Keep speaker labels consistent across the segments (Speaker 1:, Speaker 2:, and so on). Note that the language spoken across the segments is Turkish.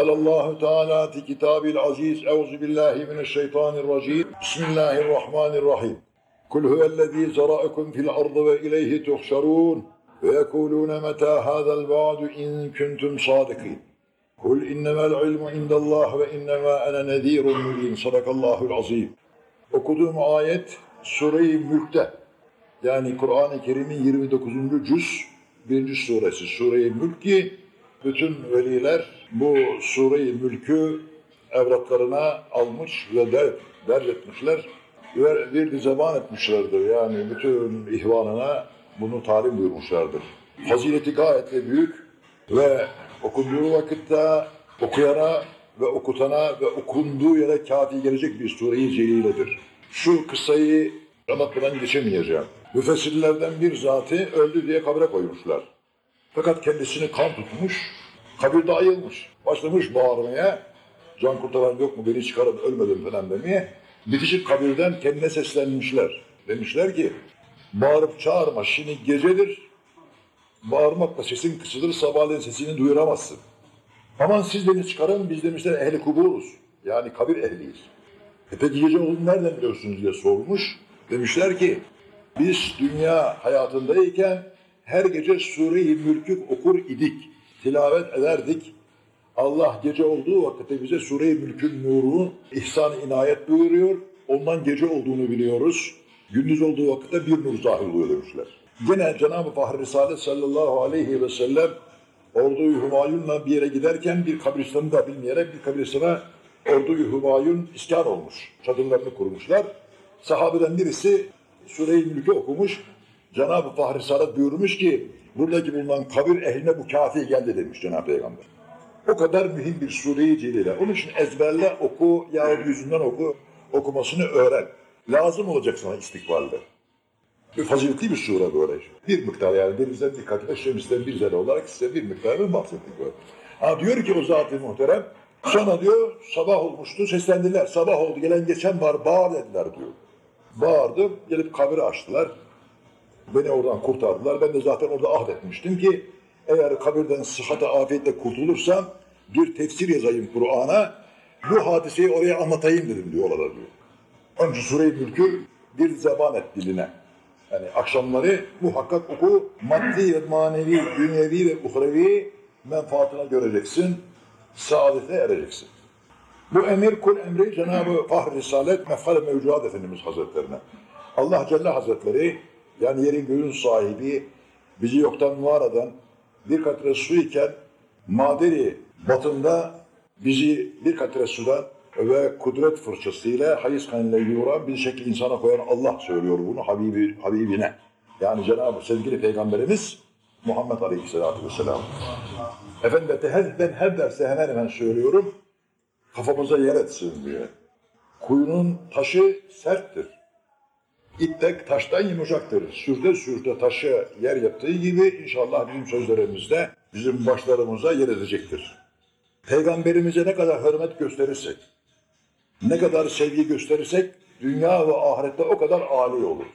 Speaker 1: قال الله تعالى في كتابه العزيز أعوذ بالله من الشيطان الرجيم بسم الله الرحمن الرحيم قل هو الذي زرأكم في الأرض وإليه تحشرون ويقولون متى هذا الوعد إن كنتم صادقين قل إنما العلم عند الله وإنما أنا نذير مبين صدق الله العظيم Okuduğum ayet Sure-i Mülk'te yani Kur'an-ı Kerim'in 29. cüz 1. suresi Sure-i Mülk ki bütün veliler bu Sure-i Mülk'ü evlatlarına almış ve der, dert etmişler ve bir zaman etmişlerdir. Yani bütün ihvanına bunu talim buyurmuşlardır. Fazileti gayet büyük ve okunduğu vakitte okuyana ve okutana ve okunduğu yere kafi gelecek bir sure-i celiledir. Şu kıssayı anlatmadan geçemeyeceğim. Müfessirlerden bir zatı öldü diye kabre koymuşlar. Fakat kendisini kan tutmuş, kabirde ayılmış. Başlamış bağırmaya, can kurtaran yok mu beni çıkarın ölmedim falan demeye. Bitişik kabirden kendine seslenmişler. Demişler ki, bağırıp çağırma şimdi gecedir, bağırmakla sesin kısılır, sabahleyin sesini duyuramazsın. Aman siz beni çıkarın, biz demişler ehli kuburuz. Yani kabir ehliyiz. E peki gece olduğunu nereden biliyorsunuz diye sormuş. Demişler ki, biz dünya hayatındayken her gece Sure-i Mülk'ü okur idik, tilavet ederdik. Allah gece olduğu vakitte bize Sure-i Mülk'ün nurunu ihsan inayet buyuruyor. Ondan gece olduğunu biliyoruz. Gündüz olduğu vakitte bir nur zahir oluyor demişler. Gene Cenab-ı Fahri Risalet sallallahu aleyhi ve sellem ordu-i Humayun'la bir yere giderken bir kabristanı da bilmeyerek bir kabristana ordu-i Humayun iskan olmuş. Çadırlarını kurmuşlar. Sahabeden birisi Sure-i Mülk'ü okumuş. Cenab-ı Fahri Risalet buyurmuş ki buradaki bulunan kabir ehline bu kafi geldi demiş Cenab-ı Peygamber. O kadar mühim bir sure-i celile. Onun için ezberle oku yahut yüzünden oku, okumasını öğren. Lazım olacak sana istikbalde. Bir faziletli bir sure böyle. Bir miktar yani denizden katına şemisten bir zerre olarak size bir miktarını bahsettik böyle. Ha diyor ki o zat-ı muhterem, sonra diyor sabah olmuştu seslendiler. Sabah oldu gelen geçen var bağır dediler diyor. Bağırdı gelip kabri açtılar. Beni oradan kurtardılar. Ben de zaten orada ahdetmiştim ki eğer kabirden sıhhate afiyetle kurtulursam bir tefsir yazayım Kur'an'a. Bu hadiseyi oraya anlatayım dedim diyor orada diyor. İçin Sure-i Mülk'ü bir zeban et diline. Yani akşamları muhakkak oku, maddi ve manevi, dünyevi ve uhrevi menfaatına göreceksin, saadete ereceksin. Bu emir kul emri Cenab-ı Fahri Risalet Mefhal-i Mevcuat Efendimiz Hazretlerine. Allah Celle Hazretleri yani yerin göğün sahibi bizi yoktan var eden bir katre su iken maderi batında bizi bir katre sudan ve kudret fırçasıyla hayız kanıyla yoğuran bir şekil insana koyan Allah söylüyor bunu Habibi, Habibine. Yani Cenab-ı sevgili Peygamberimiz Muhammed Aleyhisselatü Vesselam. Efendim her, ben her derste hemen hemen söylüyorum. Kafamıza yer etsin diye. Kuyunun taşı serttir. İptek taştan yumuşaktır. Sürde sürde taşı yer yaptığı gibi inşallah bizim sözlerimizde bizim başlarımıza yer edecektir. Peygamberimize ne kadar hürmet gösterirsek, ne kadar sevgi gösterirsek dünya ve ahirette o kadar âli olur.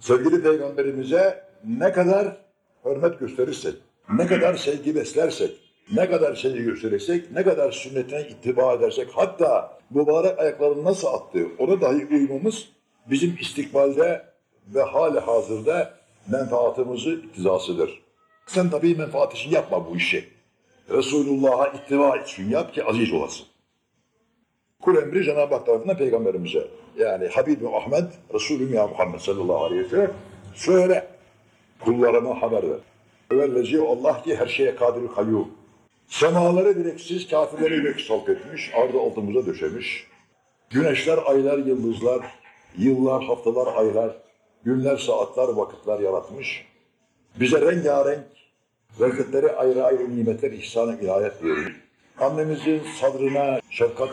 Speaker 1: Sevgili Peygamberimize ne kadar hürmet gösterirsek, ne kadar sevgi beslersek, ne kadar sevgi gösterirsek, ne kadar sünnetine ittiba edersek, hatta mübarek ayaklarını nasıl attı, ona dahi uymamız bizim istikbalde ve hali hazırda menfaatımızı iktizasıdır. Sen tabii menfaat için yapma bu işi. Resulullah'a ittiba için yap ki aziz olasın. Kul emri Cenab-ı Hak tarafından peygamberimize. Yani Habibim Ahmet, Resulüm ya Muhammed sallallahu aleyhi ve sellem söyle kullarıma haber ver. Evvellezi Allah ki her şeye kadir kayyum. Semaları direksiz kafirleri yürek salk etmiş, ardı altımıza döşemiş. Güneşler, aylar, yıldızlar, yıllar, haftalar, aylar, günler, saatler, vakitler yaratmış. Bize rengarenk lezzetleri ayrı ayrı nimetler ihsan-ı inayet vermiş. Annemizin sadrına şefkat,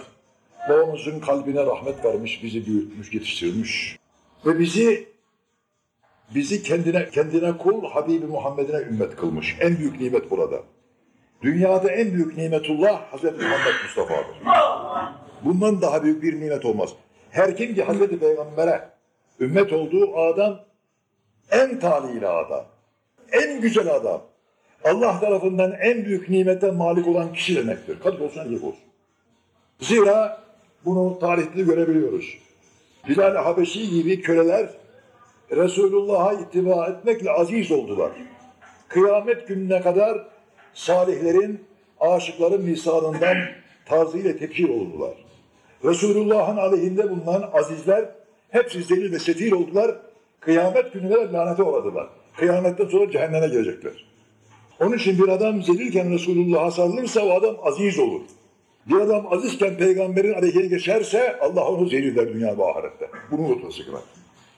Speaker 1: babamızın kalbine rahmet vermiş, bizi büyütmüş, yetiştirmiş. Ve bizi bizi kendine kendine kul Habibi Muhammed'ine ümmet kılmış. En büyük nimet burada. Dünyada en büyük nimetullah Hazreti Muhammed Mustafa'dır. Bundan daha büyük bir nimet olmaz. Her kim ki Hazreti Peygamber'e ümmet olduğu adam en talihli adam, en güzel adam, Allah tarafından en büyük nimete malik olan kişi demektir. Kadın olsun erkek olsun. Zira bunu tarihte görebiliyoruz. Bilal-i Habeşi gibi köleler Resulullah'a ittiba etmekle aziz oldular. Kıyamet gününe kadar salihlerin, aşıkların lisanından tarzıyla tepkir oldular. Resulullah'ın aleyhinde bulunan azizler hepsi zelil ve setil oldular. Kıyamet gününe kadar lanete uğradılar. Kıyametten sonra cehenneme girecekler. Onun için bir adam zelilken Resulullah'a sarılırsa o adam aziz olur. Bir adam azizken peygamberin aleyhine geçerse Allah onu zelil der dünya ve ahirette. Bunu unutması sakın.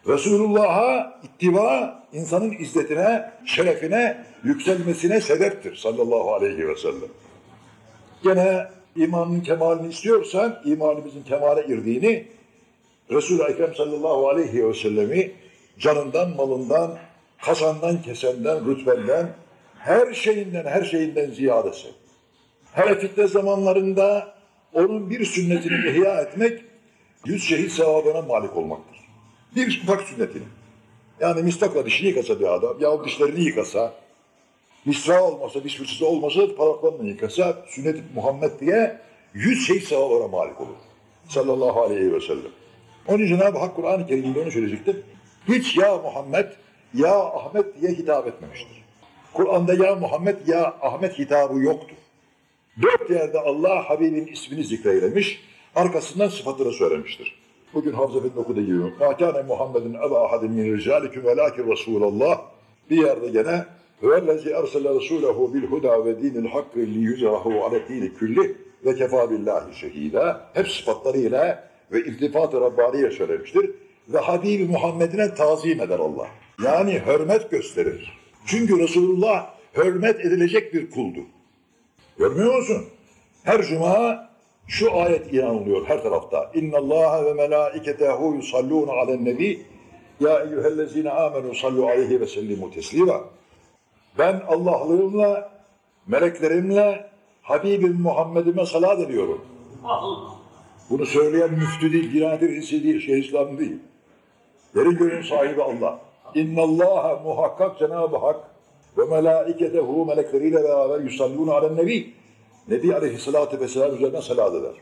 Speaker 1: Resulullah'a ittiba insanın izzetine, şerefine, yükselmesine sebeptir sallallahu aleyhi ve sellem. Gene imanın kemalini istiyorsan, imanımızın kemale irdiğini Resul-i Ekrem sallallahu aleyhi ve sellemi canından, malından, kazandan, kesenden, rütbenden, her şeyinden, her şeyinden ziyadesi. Hele fitne zamanlarında onun bir sünnetini ihya etmek, yüz şehit sevabına malik olmaktır. Bir ufak sünnetini. Yani mistakla dişini yıkasa bir adam, yahut dişlerini yıkasa, Hüsra olmasa, diş olmasa parmaklarını yıkasa sünnet Muhammed diye yüz şey sevaplara malik olur. Sallallahu aleyhi ve sellem. Onun için Cenab-ı Hak Kur'an-ı Kerim'de onu söyleyecektim. Hiç ya Muhammed, ya Ahmet diye hitap etmemiştir. Kur'an'da ya Muhammed, ya Ahmet hitabı yoktur. Dört yerde Allah Habib'in ismini zikreylemiş, arkasından sıfatını söylemiştir. Bugün Hamza bin okuda gibi. Ma kâne Muhammed'in eba ahadin min ricalikum velâkin Resulallah. Bir yerde gene ve lezi ersele rasulehu bil huda ve dinil hakkı li yüzrahu ale dini külli ve kefa billahi şehida. Hep sıfatlarıyla ve iltifat-ı Rabbani'ye söylemiştir. Ve Habibi Muhammed'ine tazim eder Allah. Yani hürmet gösterir. Çünkü Resulullah hürmet edilecek bir kuldu. Görmüyor musun? Her cuma şu ayet inanılıyor her tarafta. İnna Allah ve melaiketehu yusallun alen nebi ya eyyühellezine amenu sallu aleyhi ve sellimu teslima. Ben Allah'lığımla, meleklerimle Habibim Muhammed'ime salat ediyorum. Bunu söyleyen müftü değil, Diyanet Reisi değil, Şeyh İslam değil. Derin gönül sahibi Allah. İnna Allaha muhakkak Cenab-ı Hak ve melaiketehu melekleriyle beraber yusallûne alen nebi. Nebi Aleyhisselatü Vesselam üzerine salat eder.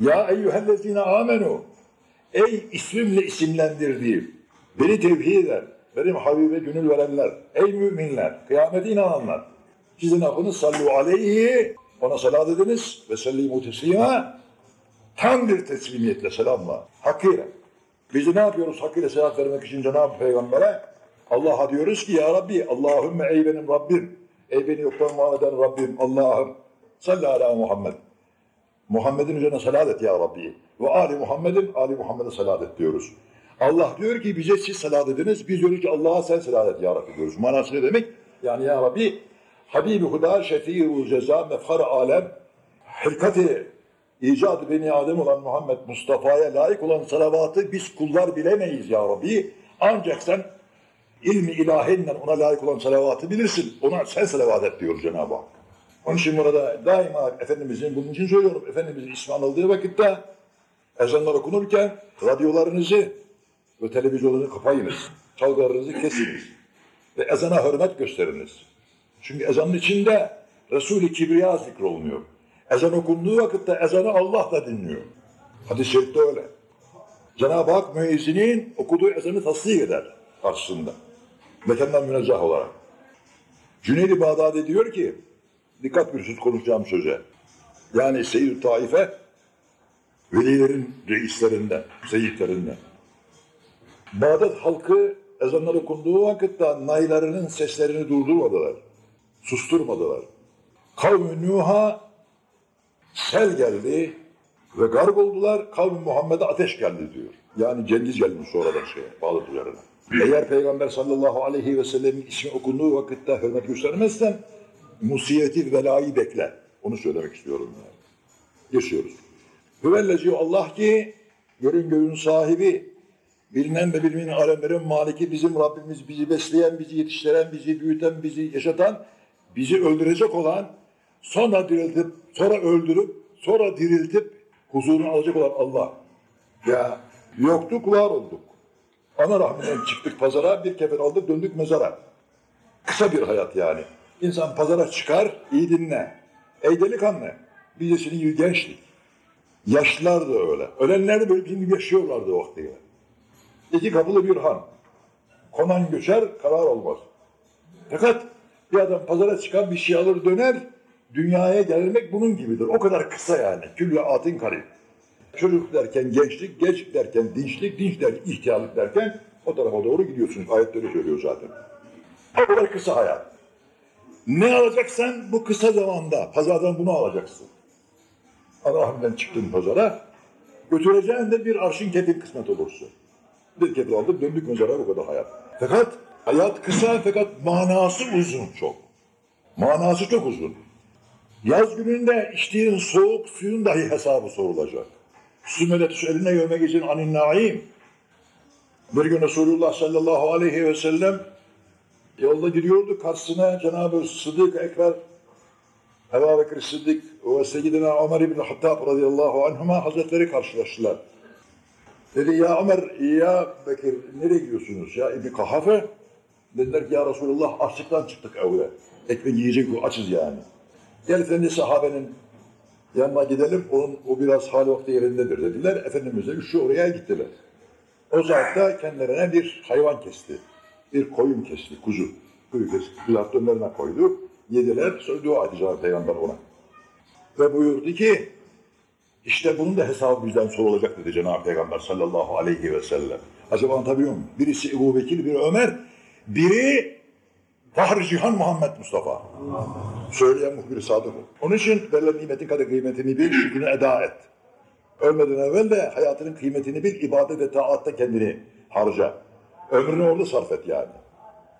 Speaker 1: Ya eyyühellezine amenu. Ey ismimle isimlendirdiğim, beni tevhid eder, benim Habibe gönül verenler, ey müminler, kıyamete inananlar. Sizin affınız sallu aleyhi, ona salat ediniz ve sellimu teslima. Tam bir teslimiyetle, selamla, hakkıyla. Biz ne yapıyoruz hakkıyla selam vermek için Cenab-ı Peygamber'e? Allah'a diyoruz ki ya Rabbi, Allahümme ey benim Rabbim, ey beni yoktan var eden Rabbim, Allah'ım, salli ala Muhammed. Muhammed'in üzerine salat et ya Rabbi. Ve Ali Muhammed'in, Ali Muhammed'e salat et diyoruz. Allah diyor ki bize siz salat ediniz, biz diyoruz ki Allah'a sen salat et ya Rabbi diyoruz. Manası ne demek? Yani ya Rabbi, Habibi Huda Şefii-u Ceza Mefhar Alem, hilkati icat beni Adem olan Muhammed Mustafa'ya layık olan salavatı biz kullar bilemeyiz ya Rabbi. Ancak sen ilmi ilahinle ona layık olan salavatı bilirsin. Ona sen salavat et diyor Cenab-ı Hak. Onun için burada daima Efendimizin, bunun için söylüyorum, Efendimizin ismi anıldığı vakitte ezanlar okunurken radyolarınızı ve televizyonlarınızı kapayınız. Çalgılarınızı kesiniz. Ve ezana hürmet gösteriniz. Çünkü ezanın içinde Resul-i Kibriya zikrolunuyor. Ezan okunduğu vakitte ezanı Allah da dinliyor. Hadis-i şerifte öyle. Cenab-ı Hak müezzinin okuduğu ezanı tasdik eder karşısında. Mekandan münezzah olarak. Cüneyd-i Bağdadi diyor ki, dikkat buyursunuz konuşacağım söze. Yani Seyyid-i Taife, velilerin reislerinden, seyyidlerinden. Bağdat halkı ezanlar okunduğu vakitte naylarının seslerini durdurmadılar. Susturmadılar. Kavmi Nuh'a sel geldi ve garg oldular. Kavmi Muhammed'e ateş geldi diyor. Yani cengiz gelmiş sonradan şeye, Bağdat üzerine. Eğer Peygamber sallallahu aleyhi ve sellemin ismi okunduğu vakitte hürmet göstermezsen musibeti velayı bekle. Onu söylemek istiyorum yani. Geçiyoruz. Hüvellezi Allah ki görün göğün sahibi, bilinen ve bilmeyen alemlerin maliki bizim Rabbimiz, bizi besleyen, bizi yetiştiren, bizi büyüten, bizi yaşatan, bizi öldürecek olan, sonra diriltip, sonra öldürüp, sonra diriltip huzuruna alacak olan Allah. Ya yoktuk, var olduk. Ana rahminden çıktık pazara, bir kefen aldık, döndük mezara. Kısa bir hayat yani. İnsan pazara çıkar, iyi dinle. Ey delikanlı, biz de senin gençlik. Yaşlılar da öyle. Ölenler de böyle bizim gibi yaşıyorlardı o vaktiyle. İki kapılı bir han. Konan göçer, karar olmaz. Fakat bir adam pazara çıkan bir şey alır döner, dünyaya gelmek bunun gibidir. O kadar kısa yani. Külle atın karib. Çocuk derken gençlik, gençlik derken dinçlik, dinç derken ihtiyarlık derken o tarafa doğru gidiyorsunuz. Ayetleri söylüyor zaten. O kadar kısa hayat. Ne alacaksan bu kısa zamanda pazardan bunu alacaksın. Allah'ımdan çıktın pazara, götüreceğin de bir arşın kefil kısmet olursun. Bir kefil aldık döndük mezara bu kadar hayat. Fakat hayat kısa fakat manası uzun çok. Manası çok uzun. Yaz gününde içtiğin soğuk suyun dahi hesabı sorulacak. Sümmelet eline yövme geçin anin naim. Bir gün Resulullah sallallahu aleyhi ve sellem yolda gidiyordu karşısına Cenab-ı Sıddık Ekber Ebu Bekir Sıddık ve Seyyidina Ömer İbni Hattab radıyallahu anhuma hazretleri karşılaştılar. Dedi ya Ömer, ya Bekir nereye gidiyorsunuz ya İbni Kahafe? Dediler ki ya Resulullah açlıktan çıktık evde. Ekmek yiyecek bu açız yani. Gel efendi sahabenin yanına gidelim, onun, o biraz hali vakti yerindedir dediler. Efendimiz de üçü oraya gittiler. O zaatta kendilerine bir hayvan kesti. Bir koyun kesti, kuzu. Kuyu kesti, önlerine koydu. Yediler, sonra dua Cenab-ı Peygamber ona. Ve buyurdu ki, işte bunun da hesabı bizden sorulacak dedi Cenab-ı Peygamber sallallahu aleyhi ve sellem. Acaba anlatabiliyor muyum? Birisi Ebu Bekir, biri Ömer, biri Fahri Cihan Muhammed Mustafa. Söyleyen muhbir sadık. Onun için verilen nimetin kadar kıymetini bil, şükrünü eda et. Ölmeden evvel de hayatının kıymetini bil, ibadet ve taatta kendini harca. Ömrünü orada sarf et yani.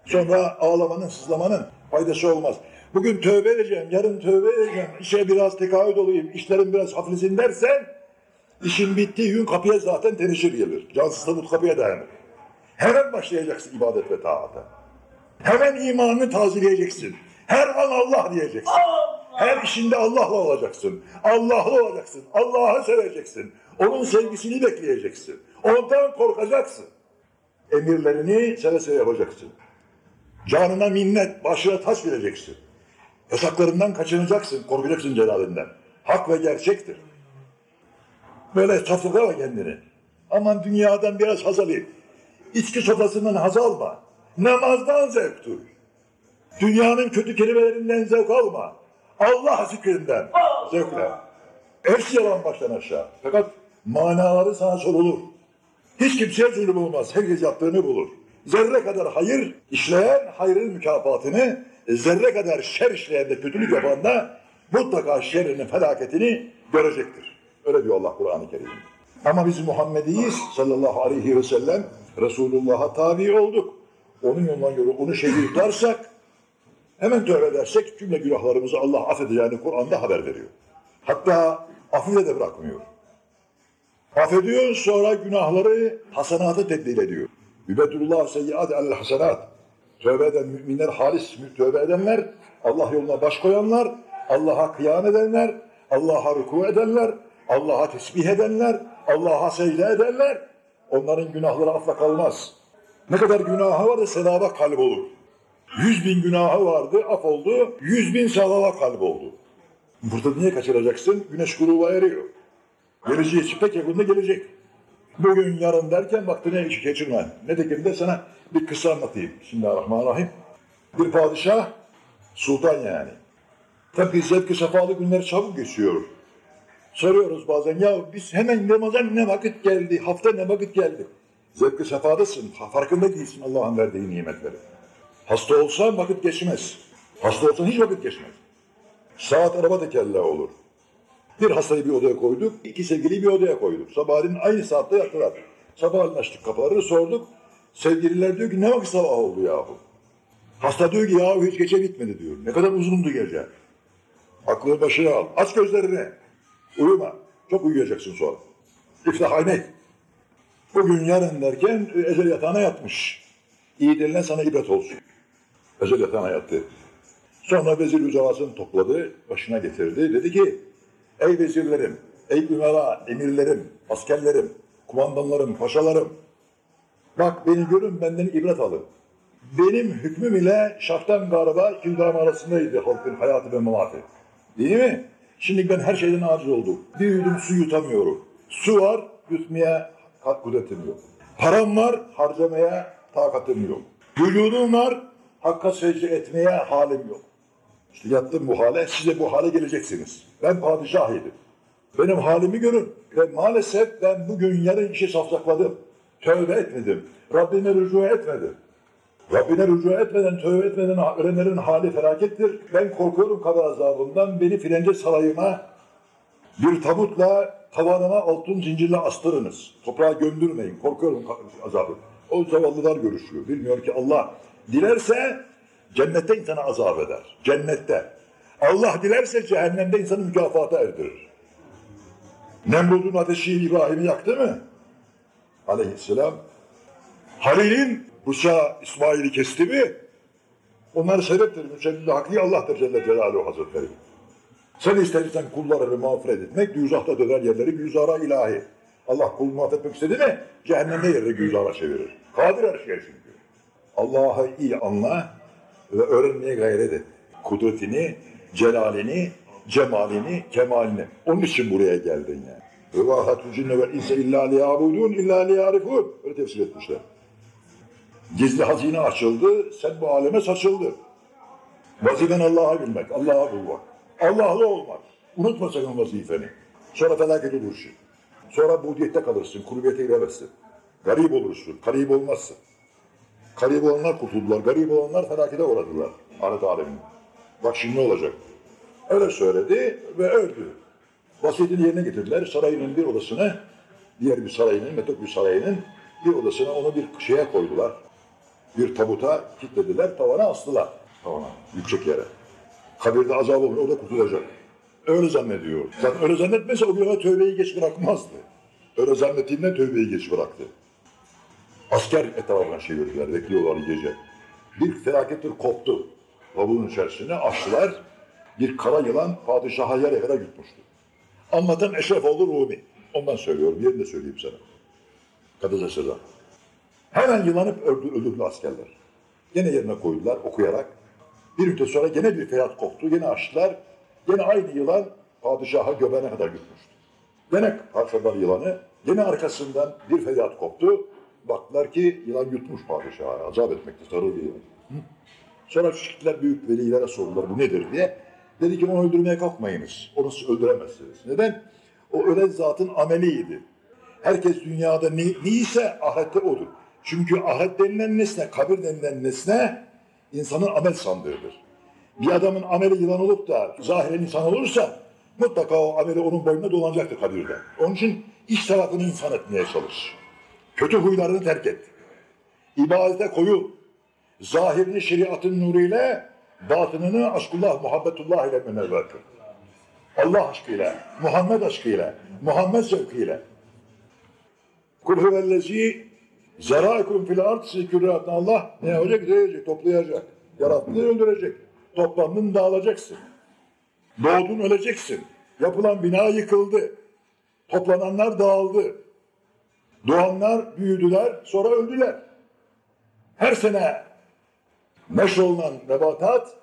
Speaker 1: Sonra ağlamanın, sızlamanın faydası olmaz. Bugün tövbe edeceğim, yarın tövbe edeceğim, işe biraz tekahüt olayım, işlerim biraz hafiflesin dersen, işin bittiği gün kapıya zaten teneşir gelir. Cansız tabut kapıya dayanır. Hemen başlayacaksın ibadet ve taata. Hemen imanını tazeleyeceksin. Her an Allah diyeceksin. Her işinde Allah'la olacaksın. Allah'la olacaksın. Allah'ı seveceksin. Onun sevgisini bekleyeceksin. Ondan korkacaksın. Emirlerini seve seve yapacaksın. Canına minnet, başına taş vereceksin. Yasaklarından kaçınacaksın, korkacaksın celalinden. Hak ve gerçektir. Böyle saflıkla kendini. Aman dünyadan biraz haz alayım. İçki sofrasından haz alma. Namazdan zevk duy. Dünyanın kötü kelimelerinden zevk alma. Allah zikrinden zevkle. Hepsi yalan baştan aşağı. Fakat manaları sana sorulur. Hiç kimseye zulüm olmaz. Herkes yaptığını bulur. Zerre kadar hayır işleyen hayrın mükafatını, zerre kadar şer işleyen de kötülük yapan da mutlaka şerrinin felaketini görecektir. Öyle diyor Allah Kur'an-ı Kerim'de. Ama biz Muhammediyiz sallallahu aleyhi ve sellem Resulullah'a tabi olduk. Onun yolundan yolu onu şehir tutarsak hemen tövbe edersek cümle günahlarımızı Allah affedeceğini Kur'an'da haber veriyor. Hatta afifle de bırakmıyor. Affediyor sonra günahları hasenata tebdil ediyor. Yübedullah seyyiat el hasenat. Tövbe eden müminler, halis tövbe edenler, Allah yoluna baş koyanlar, Allah'a kıyam edenler, Allah'a ruku edenler, Allah'a tesbih edenler, Allah'a secde edenler, onların günahları affa kalmaz. Ne kadar günahı vardı sevaba kalp olur. Yüz bin günahı vardı, af oldu, yüz bin sevaba kalp oldu. Burada niye kaçıracaksın? Güneş gruba eriyor. Geleceği pek yakında gelecek. Bugün yarın derken vaktine hiç geçirme. Netekim de sana bir kısa anlatayım. Bismillahirrahmanirrahim. Bir padişah, sultan yani. Tabii zevk-i sefalı günler çabuk geçiyor. Soruyoruz bazen ya biz hemen Ramazan ne vakit geldi, hafta ne vakit geldi. Zevk-i sefadasın, farkında değilsin Allah'ın verdiği nimetleri. Hasta olsan vakit geçmez. Hasta olsan hiç vakit geçmez. Saat araba tekerleği olur. Bir hastayı bir odaya koyduk, iki sevgiliyi bir odaya koyduk. Sabahleyin aynı saatte yattılar. Sabahleyin açtık kapıları, sorduk. Sevgililer diyor ki ne vakit sabah oldu yahu? Hasta diyor ki yahu hiç gece bitmedi diyor. Ne kadar uzundu gece. Aklını başına al. Aç gözlerini. Uyuma. Çok uyuyacaksın sonra. İftihane. Bugün yarın derken e, ecel yatağına yatmış. İyi denilen sana ibret olsun. Ecel yatağına yattı. Sonra vezir ücavasını topladı, başına getirdi. Dedi ki, ey vezirlerim, ey ümera, emirlerim, askerlerim, kumandanlarım, paşalarım. Bak beni görün, benden ibret alın. benim hükmüm ile şaftan gariba ikidam arasındaydı halkın hayatı ve mamatı. Değil mi? Şimdi ben her şeyden aciz oldum. Bir yudum su yutamıyorum. Su var, yutmaya kudretim yok. Param var, harcamaya takatım yok. Vücudum var, hakka secde etmeye halim yok. İşte yattım bu hale, siz bu hale geleceksiniz. Ben padişahıydım. Benim halimi görün. Ve maalesef ben bugün yarın işi safsakladım. Tövbe etmedim. Rabbime rücu etmedim. Rabbine rücu etmeden, tövbe etmeden ölenlerin hali felakettir. Ben korkuyorum kader azabından. Beni filence sarayıma bir tabutla tavanına altın zincirle astırınız. Toprağa gömdürmeyin. Korkuyorum azabı. O zavallılar görüşüyor. Bilmiyor ki Allah dilerse cennette insana azap eder. Cennette. Allah dilerse cehennemde insanı mükafata erdirir. Nemrud'un ateşi İbrahim'i yaktı mı? Aleyhisselam. Halil'in bıçağı İsmail'i kesti mi? Onlar sebeptir. Mücellil hakli Allah'tır Celle Celaluhu Hazretleri. Sen istersen kullarını mağfiret etmek, düzahta döner yerleri güzara ilahi. Allah kul muhabbet istedi mi, cehennemde yerini güzara çevirir. Kadir her şeye çünkü. Allah'ı iyi anla ve öğrenmeye gayret et. Kudretini, celalini, cemalini, kemalini. Onun için buraya geldin yani. Ve vâhatü cinne vel inse illâ liyâbudûn illâ liyârifûn. Öyle tefsir etmişler. Gizli hazine açıldı, sen bu aleme saçıldı. Vazifen Allah'a bilmek, Allah'a bulmak. Allah'lı olmak. Unutma sakın vazifeni. Sonra felaket olursun. Sonra budiyette kalırsın, kurbiyete giremezsin. Garip olursun, garip olmazsın. Garip olanlar kurtuldular, garip olanlar felakete uğradılar. Ahiret aleminde. Bak şimdi ne olacak? Öyle söyledi ve öldü. Vasiyetini yerine getirdiler. Sarayının bir odasına, diğer bir sarayının, metok bir sarayının bir odasına onu bir şeye koydular. Bir tabuta kilitlediler, tavana astılar. Tavana, yüksek yere. Kabirde azap olur, o da kurtulacak. Öyle zannediyor. Zaten öyle zannetmese o bir tövbeyi geç bırakmazdı. Öyle zannettiğinden tövbeyi geç bıraktı. Asker etrafına çevirdiler, bekliyorlar gece. Bir felakettir koptu. Lavuğun içerisine açtılar. Bir kara yılan padişaha yere kadar yutmuştu. Anlatan Eşrefoğlu Rumi. Ondan söylüyorum, yerini de söyleyeyim sana. Kadıca Sezen. Hemen yılanıp öldü, öldürdü askerler. Gene yerine koydular okuyarak. Bir müddet sonra gene bir feryat koptu, gene açtılar. Gene aynı yılan padişaha göbeğine kadar gitmişti. Gene parçalar yılanı, gene arkasından bir feryat koptu. Baktılar ki yılan yutmuş padişahı, azap etmekte sarı bir yılan. Sonra çıktılar büyük velilere sordular bu nedir diye. Dedi ki onu öldürmeye kalkmayınız, onu öldüremezsiniz. Neden? O ölen zatın ameliydi. Herkes dünyada ne, neyse ahirette odur. Çünkü ahiret denilen nesne, kabir denilen nesne insanın amel sandığıdır. Bir adamın ameli yılan olup da zahiren insan olursa mutlaka o ameli onun boynuna dolanacaktır kabirde. Onun için iç tarafını insan etmeye çalış. Kötü huylarını terk et. İbadete koyul. Zahirini şeriatın nuruyla, batınını aşkullah, muhabbetullah ile münevver kıl. Allah aşkıyla, Muhammed aşkıyla, Muhammed zevkiyle. Kul huvellezi Zerâikum fil ard sikürâtına Allah ne yapacak? Diyecek, toplayacak. Yarattığını öldürecek. Toplandın dağılacaksın. Doğdun öleceksin. Yapılan bina yıkıldı. Toplananlar dağıldı. Doğanlar büyüdüler, sonra öldüler. Her sene neşrolunan nebatat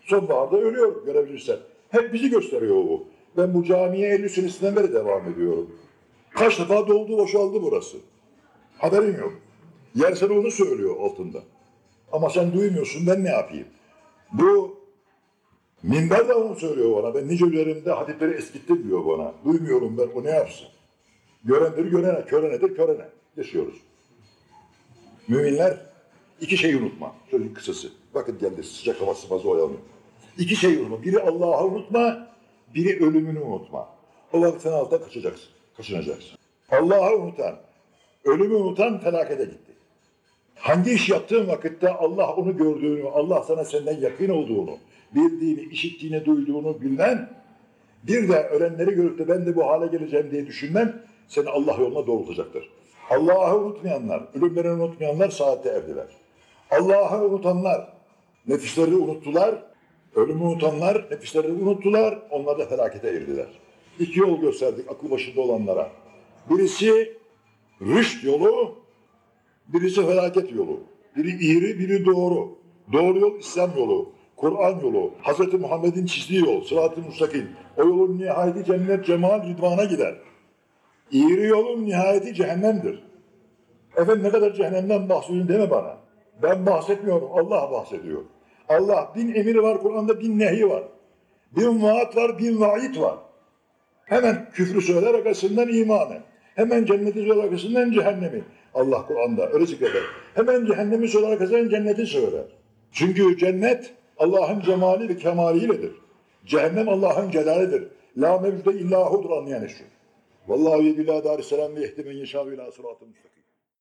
Speaker 1: sonbaharda ölüyor görebilirsen. Hep bizi gösteriyor bu. Ben bu camiye 50 senesinden beri devam ediyorum. Kaç defa doldu boşaldı burası. Haberin yok. Yer sana onu söylüyor altında. Ama sen duymuyorsun ben ne yapayım? Bu minber de onu söylüyor bana. Ben nice üzerimde hadipleri eskittim diyor bana. Duymuyorum ben o ne yapsın? Görendir görene, körenedir körene. Yaşıyoruz. Müminler iki şeyi unutma. Şöyle kısası. Vakit geldi sıcak havası fazla oyalanıyor. İki şeyi unutma. Biri Allah'ı unutma, biri ölümünü unutma. O vakit sen altta kaçacaksın, kaçınacaksın. Allah'ı unutan, ölümü unutan felakete gitti. Hangi iş yaptığın vakitte Allah onu gördüğünü, Allah sana senden yakın olduğunu, bildiğini, işittiğini, duyduğunu bilmen, bir de ölenleri görüp de ben de bu hale geleceğim diye düşünmen seni Allah yoluna doğrultacaktır. Allah'ı unutmayanlar, ölümlerini unutmayanlar saatte erdiler. Allah'ı unutanlar, nefislerini unuttular, ölümü unutanlar, nefislerini unuttular, onlar da felakete erdiler. İki yol gösterdik akıl başında olanlara. Birisi rüşt yolu, birisi felaket yolu. Biri iğri, biri doğru. Doğru yol İslam yolu, Kur'an yolu, Hz. Muhammed'in çizdiği yol, sırat-ı müstakim. O yolun nihayeti cennet, cemal, ridvana gider. İğri yolun nihayeti cehennemdir. Efendim ne kadar cehennemden bahsediyorsun deme bana. Ben bahsetmiyorum, Allah bahsediyor. Allah bin emiri var, Kur'an'da bin nehi var. Bin vaat var, bin vaid var. Hemen küfrü söyler arkasından imanı. Hemen cenneti söyler arkasından cehennemi. Allah Kur'an'da öyle zikreder. Hemen cehennemi söyler arkasından cenneti söyler. Çünkü cennet Allah'ın cemali ve kemaliyledir. Cehennem Allah'ın celalidir. La mevcude illa hudur anlayan şu. Vallahi billahi darisselam ve yehdi men yeşâ ila sıratı müstakim.